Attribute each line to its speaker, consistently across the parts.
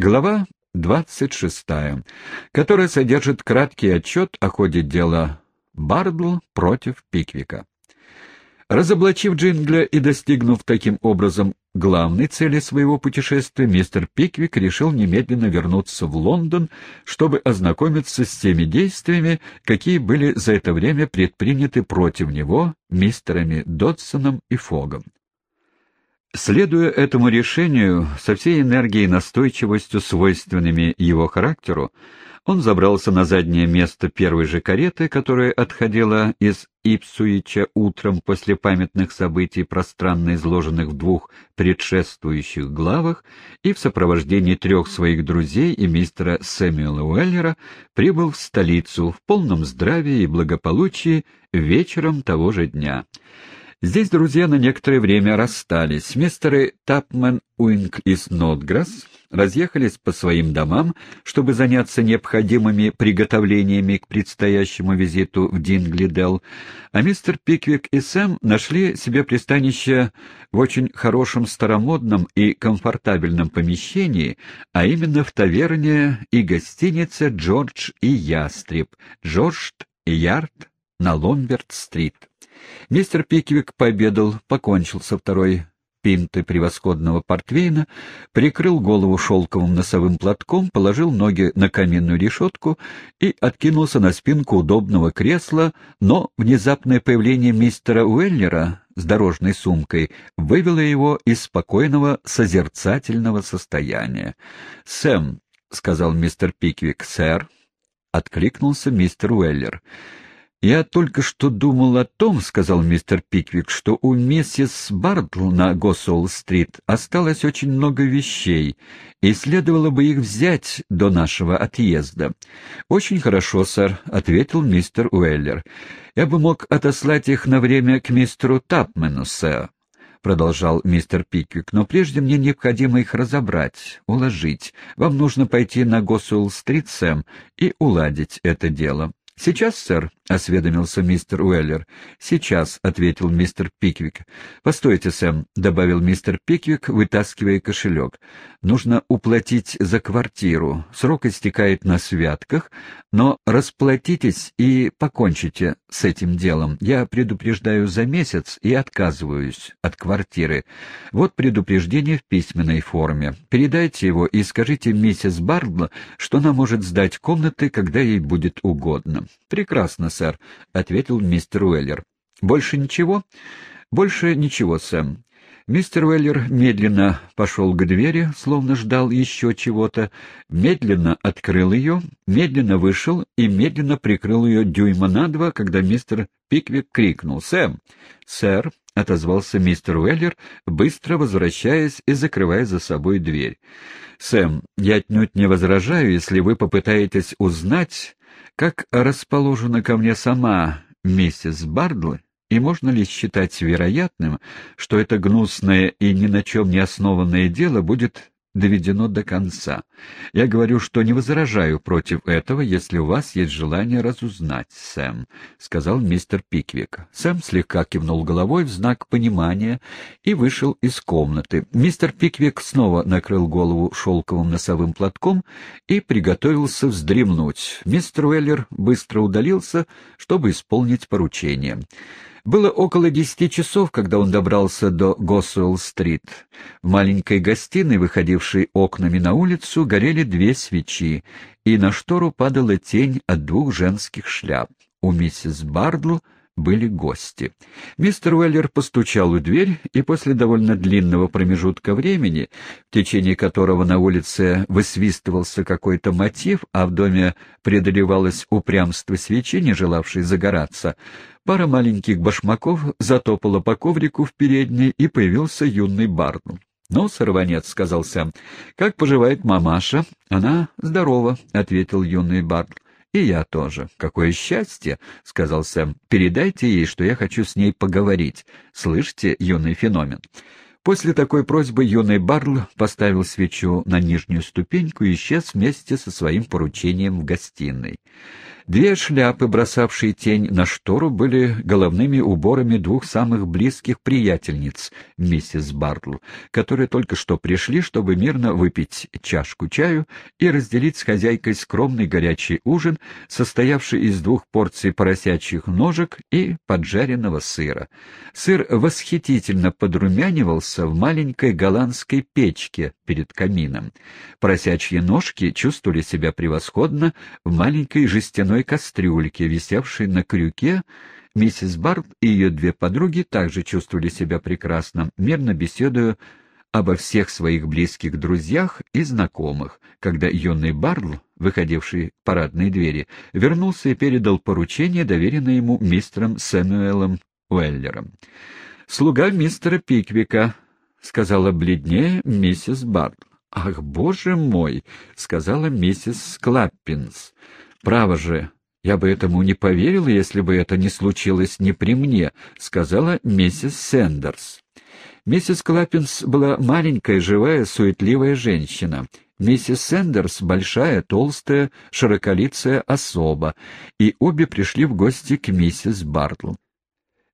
Speaker 1: Глава 26, которая содержит краткий отчет о ходе дела Бардл против Пиквика. Разоблачив Джингля и достигнув таким образом главной цели своего путешествия, мистер Пиквик решил немедленно вернуться в Лондон, чтобы ознакомиться с теми действиями, какие были за это время предприняты против него мистерами Додсоном и Фогом. Следуя этому решению, со всей энергией и настойчивостью, свойственными его характеру, он забрался на заднее место первой же кареты, которая отходила из Ипсуича утром после памятных событий, пространно изложенных в двух предшествующих главах, и в сопровождении трех своих друзей и мистера Сэмюэла Уэллера прибыл в столицу в полном здравии и благополучии вечером того же дня. Здесь друзья на некоторое время расстались. Мистеры Тапман, Уинг и Снотграсс разъехались по своим домам, чтобы заняться необходимыми приготовлениями к предстоящему визиту в Динглидел, а мистер Пиквик и Сэм нашли себе пристанище в очень хорошем старомодном и комфортабельном помещении, а именно в таверне и гостинице «Джордж и Ястреб», «Джордж и Ярд» на Ломберт-стрит. Мистер Пиквик пообедал, покончил со второй пинты превосходного портвейна, прикрыл голову шелковым носовым платком, положил ноги на каминную решетку и откинулся на спинку удобного кресла, но внезапное появление мистера Уэллера с дорожной сумкой вывело его из спокойного созерцательного состояния. «Сэм», — сказал мистер Пиквик, — «сэр», — откликнулся мистер Уэллер, — «Я только что думал о том, — сказал мистер Пиквик, — что у миссис Бартл на Госуэлл-стрит осталось очень много вещей, и следовало бы их взять до нашего отъезда». «Очень хорошо, сэр», — ответил мистер Уэллер. «Я бы мог отослать их на время к мистеру Тапмену, сэр». — продолжал мистер Пиквик, — но прежде мне необходимо их разобрать, уложить. Вам нужно пойти на Госуэлл-стрит, Сэм, и уладить это дело. «Сейчас, сэр», — осведомился мистер Уэллер. «Сейчас», — ответил мистер Пиквик. «Постойте, Сэм», — добавил мистер Пиквик, вытаскивая кошелек. «Нужно уплатить за квартиру. Срок истекает на святках, но расплатитесь и покончите с этим делом. Я предупреждаю за месяц и отказываюсь от квартиры. Вот предупреждение в письменной форме. Передайте его и скажите миссис Бардл, что она может сдать комнаты, когда ей будет угодно». «Прекрасно, сэр», — ответил мистер Уэллер. «Больше ничего?» «Больше ничего, Сэм. Мистер Уэллер медленно пошел к двери, словно ждал еще чего-то, медленно открыл ее, медленно вышел и медленно прикрыл ее дюйма на два, когда мистер Пиквик крикнул «Сэм!» «Сэр!» — отозвался мистер Уэллер, быстро возвращаясь и закрывая за собой дверь. «Сэм, я отнюдь не возражаю, если вы попытаетесь узнать, как расположена ко мне сама миссис Бардлы, и можно ли считать вероятным, что это гнусное и ни на чем не основанное дело будет доведено до конца. Я говорю, что не возражаю против этого, если у вас есть желание разузнать, Сэм, — сказал мистер Пиквик. Сэм слегка кивнул головой в знак понимания и вышел из комнаты. Мистер Пиквик снова накрыл голову шелковым носовым платком и приготовился вздремнуть. Мистер Уэллер быстро удалился, чтобы исполнить поручение. Было около десяти часов, когда он добрался до Госуэлл-стрит. В маленькой гостиной, выходившей окнами на улицу, горели две свечи, и на штору падала тень от двух женских шляп. У миссис Бардлу были гости. Мистер Уэллер постучал у дверь, и после довольно длинного промежутка времени, в течение которого на улице высвистывался какой-то мотив, а в доме преодолевалось упрямство свечи, не желавшей загораться, пара маленьких башмаков затопала по коврику в передней, и появился юный Барну. «Ну, сорванец», — сказал Сэм, — «как поживает мамаша?» «Она здорова», — ответил юный Барн. «И я тоже. Какое счастье!» — сказал Сэм. «Передайте ей, что я хочу с ней поговорить. Слышите, юный феномен?» После такой просьбы юный Барл поставил свечу на нижнюю ступеньку и исчез вместе со своим поручением в гостиной. Две шляпы, бросавшие тень на штору, были головными уборами двух самых близких приятельниц миссис Бартл, которые только что пришли, чтобы мирно выпить чашку чаю и разделить с хозяйкой скромный горячий ужин, состоявший из двух порций поросячьих ножек и поджаренного сыра. Сыр восхитительно подрумянивался в маленькой голландской печке перед камином. Поросячьи ножки чувствовали себя превосходно в маленькой жестяной кастрюльке, висевшей на крюке, миссис Барт и ее две подруги также чувствовали себя прекрасно, мирно беседуя обо всех своих близких друзьях и знакомых, когда юный Барл, выходивший к парадной двери, вернулся и передал поручение, доверенное ему мистером Сэмюэлом Уэллером. «Слуга мистера Пиквика», — сказала бледнее миссис Барл. «Ах, боже мой!» — сказала миссис Клаппинс. «Право же, я бы этому не поверила, если бы это не случилось не при мне», — сказала миссис Сэндерс. Миссис Клаппинс была маленькая, живая, суетливая женщина. Миссис Сэндерс — большая, толстая, широколицая особа, и обе пришли в гости к миссис Бартл.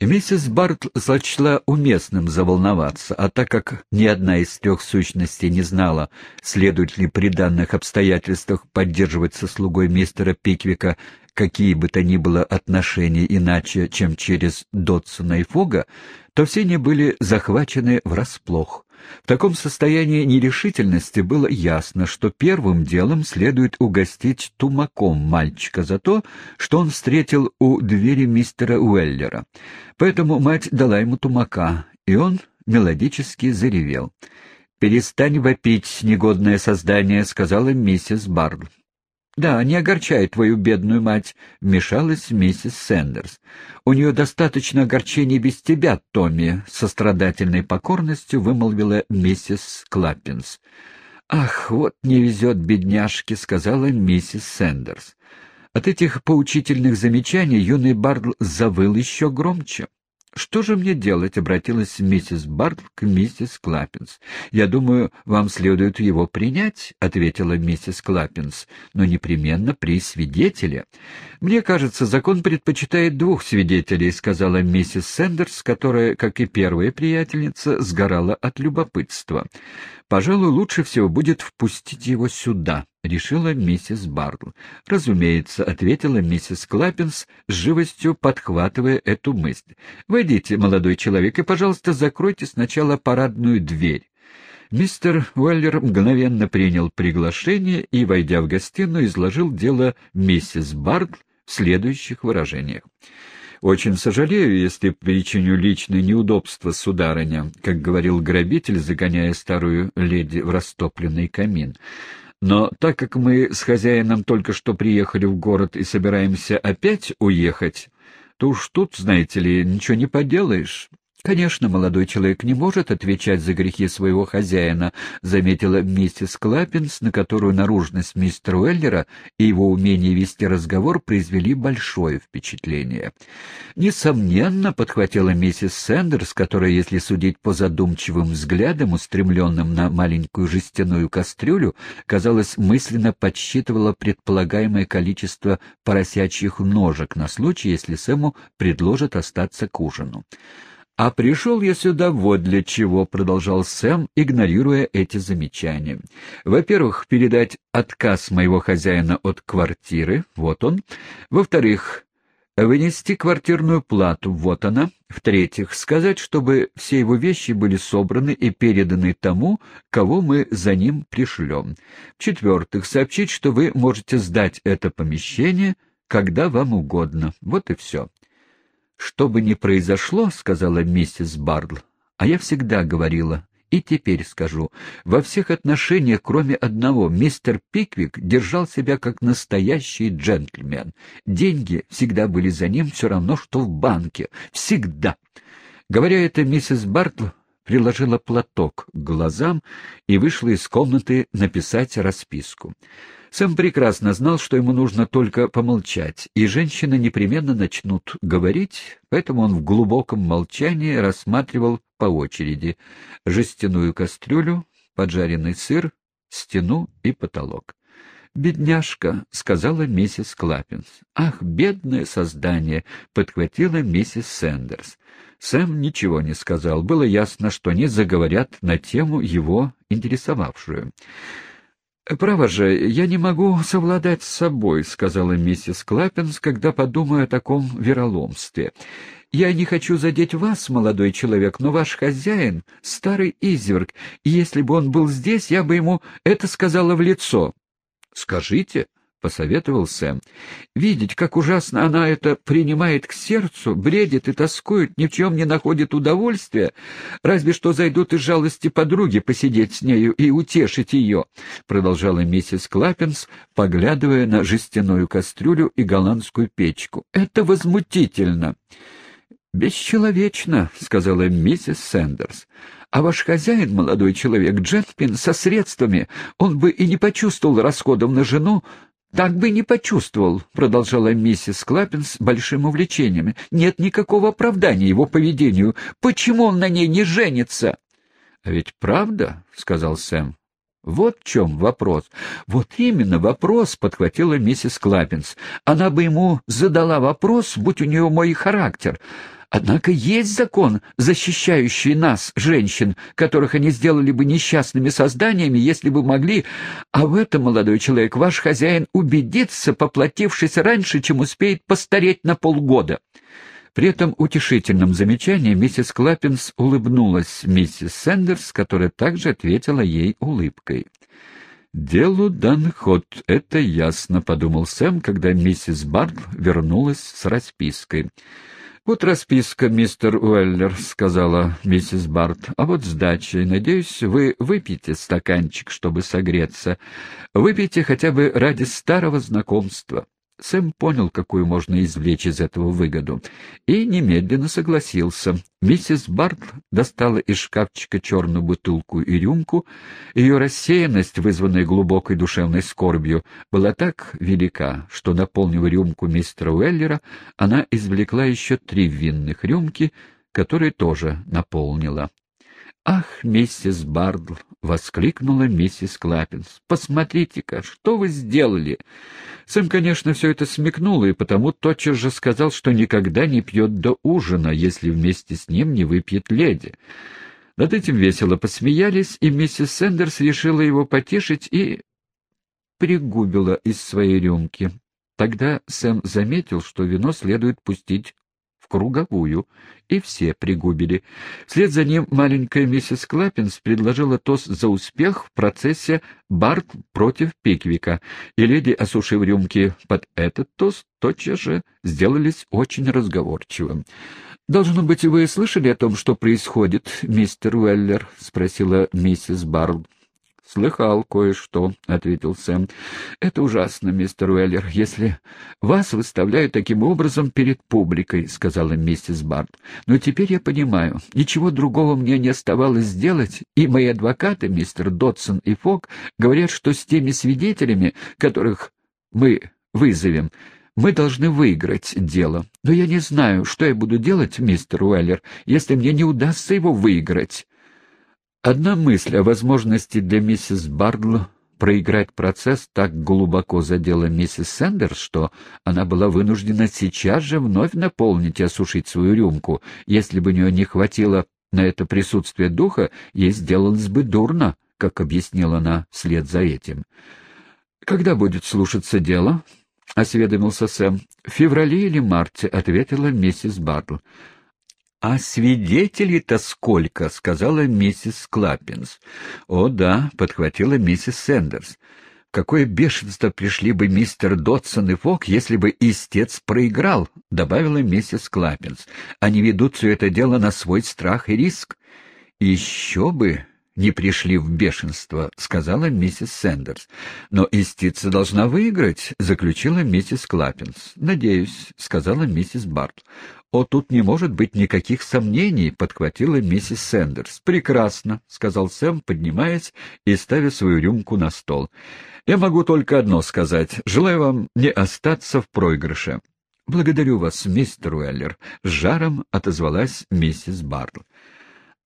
Speaker 1: Миссис Барт сочла уместным заволноваться, а так как ни одна из трех сущностей не знала, следует ли при данных обстоятельствах поддерживать со слугой мистера Пиквика какие бы то ни было отношения иначе, чем через Дотсона и Фога, то все они были захвачены врасплох. В таком состоянии нерешительности было ясно, что первым делом следует угостить тумаком мальчика за то, что он встретил у двери мистера Уэллера. Поэтому мать дала ему тумака, и он мелодически заревел. «Перестань вопить, негодное создание», — сказала миссис Барл. «Да, не огорчай твою бедную мать», — вмешалась миссис Сэндерс. «У нее достаточно огорчений без тебя, Томми», — с сострадательной покорностью вымолвила миссис Клаппинс. «Ах, вот не везет бедняжке», — сказала миссис Сэндерс. От этих поучительных замечаний юный Бардл завыл еще громче. «Что же мне делать?» — обратилась миссис Бардл к миссис Клаппинс. «Я думаю, вам следует его принять», — ответила миссис Клаппинс, «но непременно при свидетеле». «Мне кажется, закон предпочитает двух свидетелей», — сказала миссис Сэндерс, которая, как и первая приятельница, сгорала от любопытства. «Пожалуй, лучше всего будет впустить его сюда», — решила миссис Бардл. «Разумеется», — ответила миссис Клаппинс, с живостью подхватывая эту мысль. «Войдите, молодой человек, и, пожалуйста, закройте сначала парадную дверь». Мистер Уэллер мгновенно принял приглашение и, войдя в гостиную, изложил дело миссис Бардл в следующих выражениях. «Очень сожалею, если причиню личное неудобство, сударыня», — как говорил грабитель, загоняя старую леди в растопленный камин. «Но так как мы с хозяином только что приехали в город и собираемся опять уехать, то уж тут, знаете ли, ничего не поделаешь. «Конечно, молодой человек не может отвечать за грехи своего хозяина», — заметила миссис Клаппинс, на которую наружность мистера Уэллера и его умение вести разговор произвели большое впечатление. «Несомненно», — подхватила миссис Сэндерс, которая, если судить по задумчивым взглядам, устремленным на маленькую жестяную кастрюлю, казалось, мысленно подсчитывала предполагаемое количество поросячьих ножек на случай, если Сэму предложат остаться к ужину. «А пришел я сюда вот для чего», — продолжал Сэм, игнорируя эти замечания. «Во-первых, передать отказ моего хозяина от квартиры, вот он. Во-вторых, вынести квартирную плату, вот она. В-третьих, сказать, чтобы все его вещи были собраны и переданы тому, кого мы за ним пришлем. В-четвертых, сообщить, что вы можете сдать это помещение, когда вам угодно. Вот и все». «Что бы ни произошло, — сказала миссис Бардл, — а я всегда говорила, и теперь скажу, во всех отношениях, кроме одного, мистер Пиквик держал себя как настоящий джентльмен. Деньги всегда были за ним все равно, что в банке. Всегда!» Говоря это, миссис Бартл приложила платок к глазам и вышла из комнаты написать расписку. Сэм прекрасно знал, что ему нужно только помолчать, и женщины непременно начнут говорить, поэтому он в глубоком молчании рассматривал по очереди — жестяную кастрюлю, поджаренный сыр, стену и потолок. «Бедняжка», — сказала миссис Клаппинс. «Ах, бедное создание!» — подхватила миссис Сэндерс. Сэм ничего не сказал. Было ясно, что они заговорят на тему его интересовавшую. «Право же, я не могу совладать с собой», — сказала миссис Клаппинс, когда подумаю о таком вероломстве. «Я не хочу задеть вас, молодой человек, но ваш хозяин — старый изверг, и если бы он был здесь, я бы ему это сказала в лицо». «Скажите», — посоветовал Сэм. «Видеть, как ужасно она это принимает к сердцу, бредит и тоскует, ни в чем не находит удовольствия, разве что зайдут из жалости подруги посидеть с нею и утешить ее», — продолжала миссис Клаппинс, поглядывая на жестяную кастрюлю и голландскую печку. «Это возмутительно!» «Бесчеловечно», — сказала миссис Сэндерс. «А ваш хозяин, молодой человек, Джетпин, со средствами, он бы и не почувствовал расходов на жену, «Так бы не почувствовал», — продолжала миссис Клаппин с большим увлечением. «Нет никакого оправдания его поведению. Почему он на ней не женится?» «А ведь правда», — сказал Сэм. «Вот в чем вопрос». «Вот именно вопрос», — подхватила миссис Клаппинс. «Она бы ему задала вопрос, будь у нее мой характер». Однако есть закон, защищающий нас, женщин, которых они сделали бы несчастными созданиями, если бы могли, а в этом, молодой человек, ваш хозяин убедится, поплатившись раньше, чем успеет постареть на полгода». При этом утешительном замечании миссис Клаппинс улыбнулась миссис Сэндерс, которая также ответила ей улыбкой. «Делу дан ход, это ясно», — подумал Сэм, когда миссис Бартл вернулась с распиской. «Вот расписка, мистер Уэллер», — сказала миссис Барт. «А вот сдача. Надеюсь, вы выпьете стаканчик, чтобы согреться. Выпейте хотя бы ради старого знакомства». Сэм понял, какую можно извлечь из этого выгоду, и немедленно согласился. Миссис Барт достала из шкафчика черную бутылку и рюмку. Ее рассеянность, вызванная глубокой душевной скорбью, была так велика, что, наполнив рюмку мистера Уэллера, она извлекла еще три винных рюмки, которые тоже наполнила. «Ах, миссис Бардл!» — воскликнула миссис Клаппинс. «Посмотрите-ка, что вы сделали!» Сэм, конечно, все это смекнул, и потому тотчас же сказал, что никогда не пьет до ужина, если вместе с ним не выпьет леди. Над этим весело посмеялись, и миссис Сэндерс решила его потешить и пригубила из своей рюмки. Тогда Сэм заметил, что вино следует пустить круговую, и все пригубили. Вслед за ним маленькая миссис Клаппинс предложила тост за успех в процессе Барт против Пиквика, и леди, осушив рюмки под этот тост, тотчас же сделались очень разговорчивым. «Должно быть, вы слышали о том, что происходит, мистер Уэллер?» — спросила миссис Барл. «Слыхал кое-что», — ответил Сэм. «Это ужасно, мистер Уэллер, если вас выставляют таким образом перед публикой», — сказала миссис Барт. «Но теперь я понимаю, ничего другого мне не оставалось сделать, и мои адвокаты, мистер Дотсон и Фок, говорят, что с теми свидетелями, которых мы вызовем, мы должны выиграть дело. Но я не знаю, что я буду делать, мистер Уэллер, если мне не удастся его выиграть». Одна мысль о возможности для миссис Бардл проиграть процесс так глубоко задела миссис Сэндерс, что она была вынуждена сейчас же вновь наполнить и осушить свою рюмку. Если бы у нее не хватило на это присутствие духа, ей сделалось бы дурно, как объяснила она вслед за этим. «Когда будет слушаться дело?» — осведомился Сэм. «В феврале или марте», — ответила миссис Бардл. «А свидетелей-то сколько?» — сказала миссис Клаппинс. «О, да», — подхватила миссис Сэндерс. какое бешенство пришли бы мистер Додсон и Фогг, если бы истец проиграл», — добавила миссис Клаппинс. «Они ведут все это дело на свой страх и риск». «Еще бы!» Не пришли в бешенство», — сказала миссис Сэндерс. «Но истица должна выиграть», — заключила миссис Клаппинс. «Надеюсь», — сказала миссис Барт. «О, тут не может быть никаких сомнений», — подхватила миссис Сэндерс. «Прекрасно», — сказал Сэм, поднимаясь и ставя свою рюмку на стол. «Я могу только одно сказать. Желаю вам не остаться в проигрыше». «Благодарю вас, мистер Уэллер», — с жаром отозвалась миссис Бартл.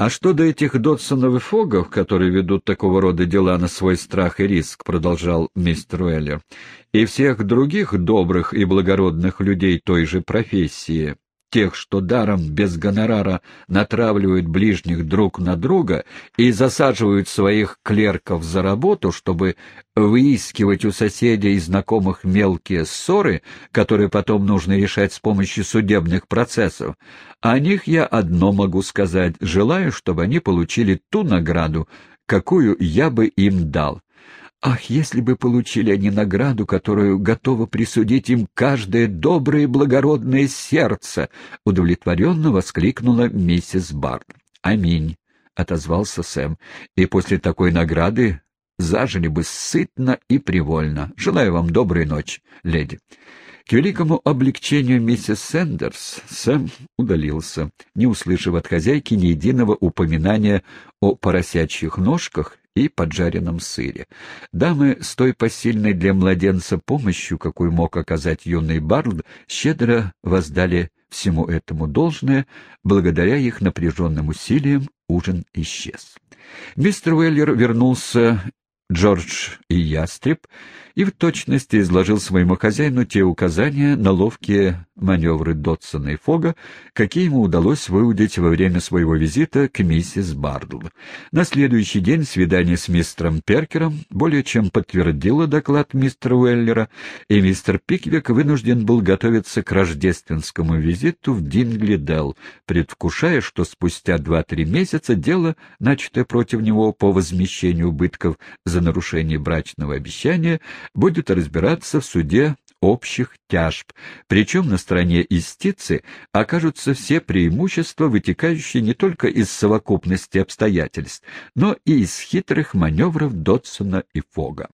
Speaker 1: А что до этих Додсонов и Фогов, которые ведут такого рода дела на свой страх и риск, продолжал мистер Уэллер, и всех других добрых и благородных людей той же профессии, тех, что даром без гонорара натравливают ближних друг на друга и засаживают своих клерков за работу, чтобы выискивать у соседей и знакомых мелкие ссоры, которые потом нужно решать с помощью судебных процессов. О них я одно могу сказать. Желаю, чтобы они получили ту награду, какую я бы им дал. Ах, если бы получили они награду, которую готово присудить им каждое доброе и благородное сердце! — удовлетворенно воскликнула миссис Барн. — Аминь, — отозвался Сэм, — и после такой награды зажили бы сытно и привольно. Желаю вам доброй ночи, леди. К великому облегчению миссис Сэндерс Сэм удалился, не услышав от хозяйки ни единого упоминания о поросячьих ножках и поджаренном сыре. Дамы с той посильной для младенца помощью, какую мог оказать юный Барлд, щедро воздали всему этому должное, благодаря их напряженным усилиям ужин исчез. Мистер Уэллер вернулся Джордж и Ястреб и в точности изложил своему хозяину те указания на ловкие маневры Дотсона и Фога, какие ему удалось выудить во время своего визита к миссис Бардл. На следующий день свидание с мистером Перкером более чем подтвердило доклад мистера Уэллера, и мистер Пиквик вынужден был готовиться к рождественскому визиту в Динглидел, предвкушая, что спустя два-три месяца дело, начатое против него по возмещению убытков за нарушение брачного обещания, будет разбираться в суде общих тяжб, причем на стороне истицы окажутся все преимущества, вытекающие не только из совокупности обстоятельств, но и из хитрых маневров Дотсона и Фога.